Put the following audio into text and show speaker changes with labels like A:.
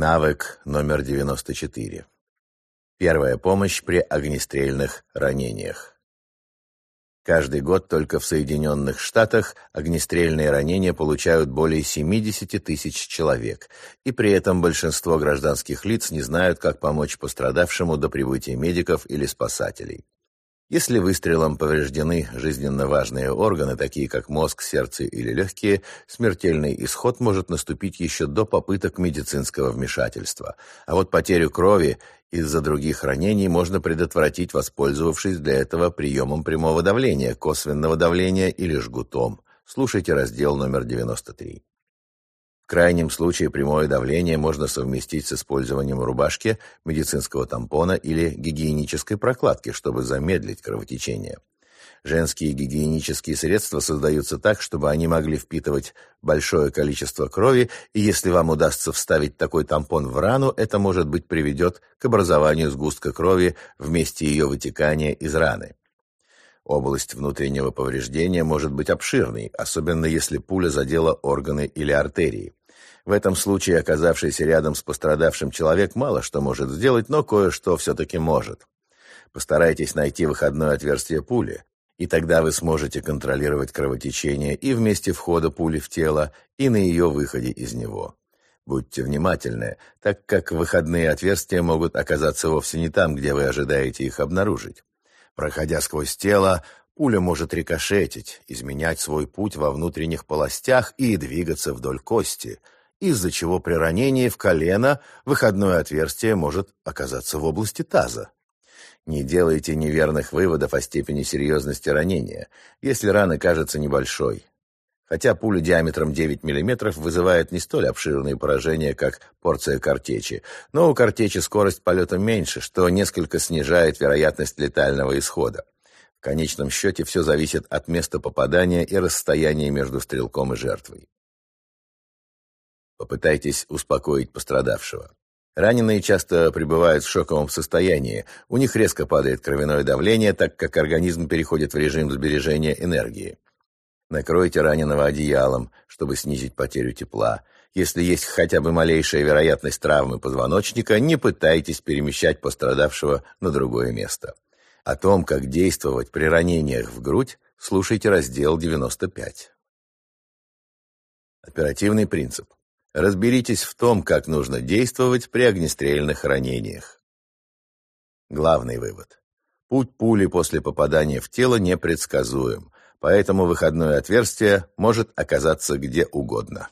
A: Навык номер 94. Первая помощь при огнестрельных ранениях. Каждый год только в Соединенных Штатах огнестрельные ранения получают более 70 тысяч человек, и при этом большинство гражданских лиц не знают, как помочь пострадавшему до прибытия медиков или спасателей. Если выстрелом повреждены жизненно важные органы, такие как мозг, сердце или легкие, смертельный исход может наступить еще до попыток медицинского вмешательства. А вот потерю крови из-за других ранений можно предотвратить, воспользовавшись для этого приемом прямого давления, косвенного давления или жгутом. Слушайте раздел номер 93. В крайнем случае прямое давление можно совместить с использованием рубашки, медицинского тампона или гигиенической прокладки, чтобы замедлить кровотечение. Женские гигиенические средства создаются так, чтобы они могли впитывать большое количество крови, и если вам удастся вставить такой тампон в рану, это, может быть, приведет к образованию сгустка крови в месте ее вытекания из раны. Область внутреннего повреждения может быть обширной, особенно если пуля задела органы или артерии. В этом случае оказавшийся рядом с пострадавшим человек мало что может сделать, но кое-что все-таки может. Постарайтесь найти выходное отверстие пули, и тогда вы сможете контролировать кровотечение и в месте входа пули в тело, и на ее выходе из него. Будьте внимательны, так как выходные отверстия могут оказаться вовсе не там, где вы ожидаете их обнаружить. Проходя сквозь тело, пуля может рикошетить, изменять свой путь во внутренних полостях и двигаться вдоль кости – из-за чего при ранении в колено выходное отверстие может оказаться в области таза. Не делайте неверных выводов о степени серьезности ранения, если рана кажется небольшой. Хотя пуля диаметром 9 мм вызывает не столь обширные поражения, как порция картечи, но у картечи скорость полета меньше, что несколько снижает вероятность летального исхода. В конечном счете все зависит от места попадания и расстояния между стрелком и жертвой. Попытайтесь успокоить пострадавшего. Раненые часто пребывают в шоковом состоянии, у них резко падает кровяное давление, так как организм переходит в режим сбережения энергии. Накройте раненого одеялом, чтобы снизить потерю тепла. Если есть хотя бы малейшая вероятность травмы позвоночника, не пытайтесь перемещать пострадавшего на другое место. О том, как действовать при ранениях в грудь, слушайте раздел 95. Оперативный принцип. Разберитесь в том, как нужно действовать при огнестрельных ранениях. Главный вывод. Путь пули после попадания в тело непредсказуем, поэтому выходное отверстие может оказаться где угодно.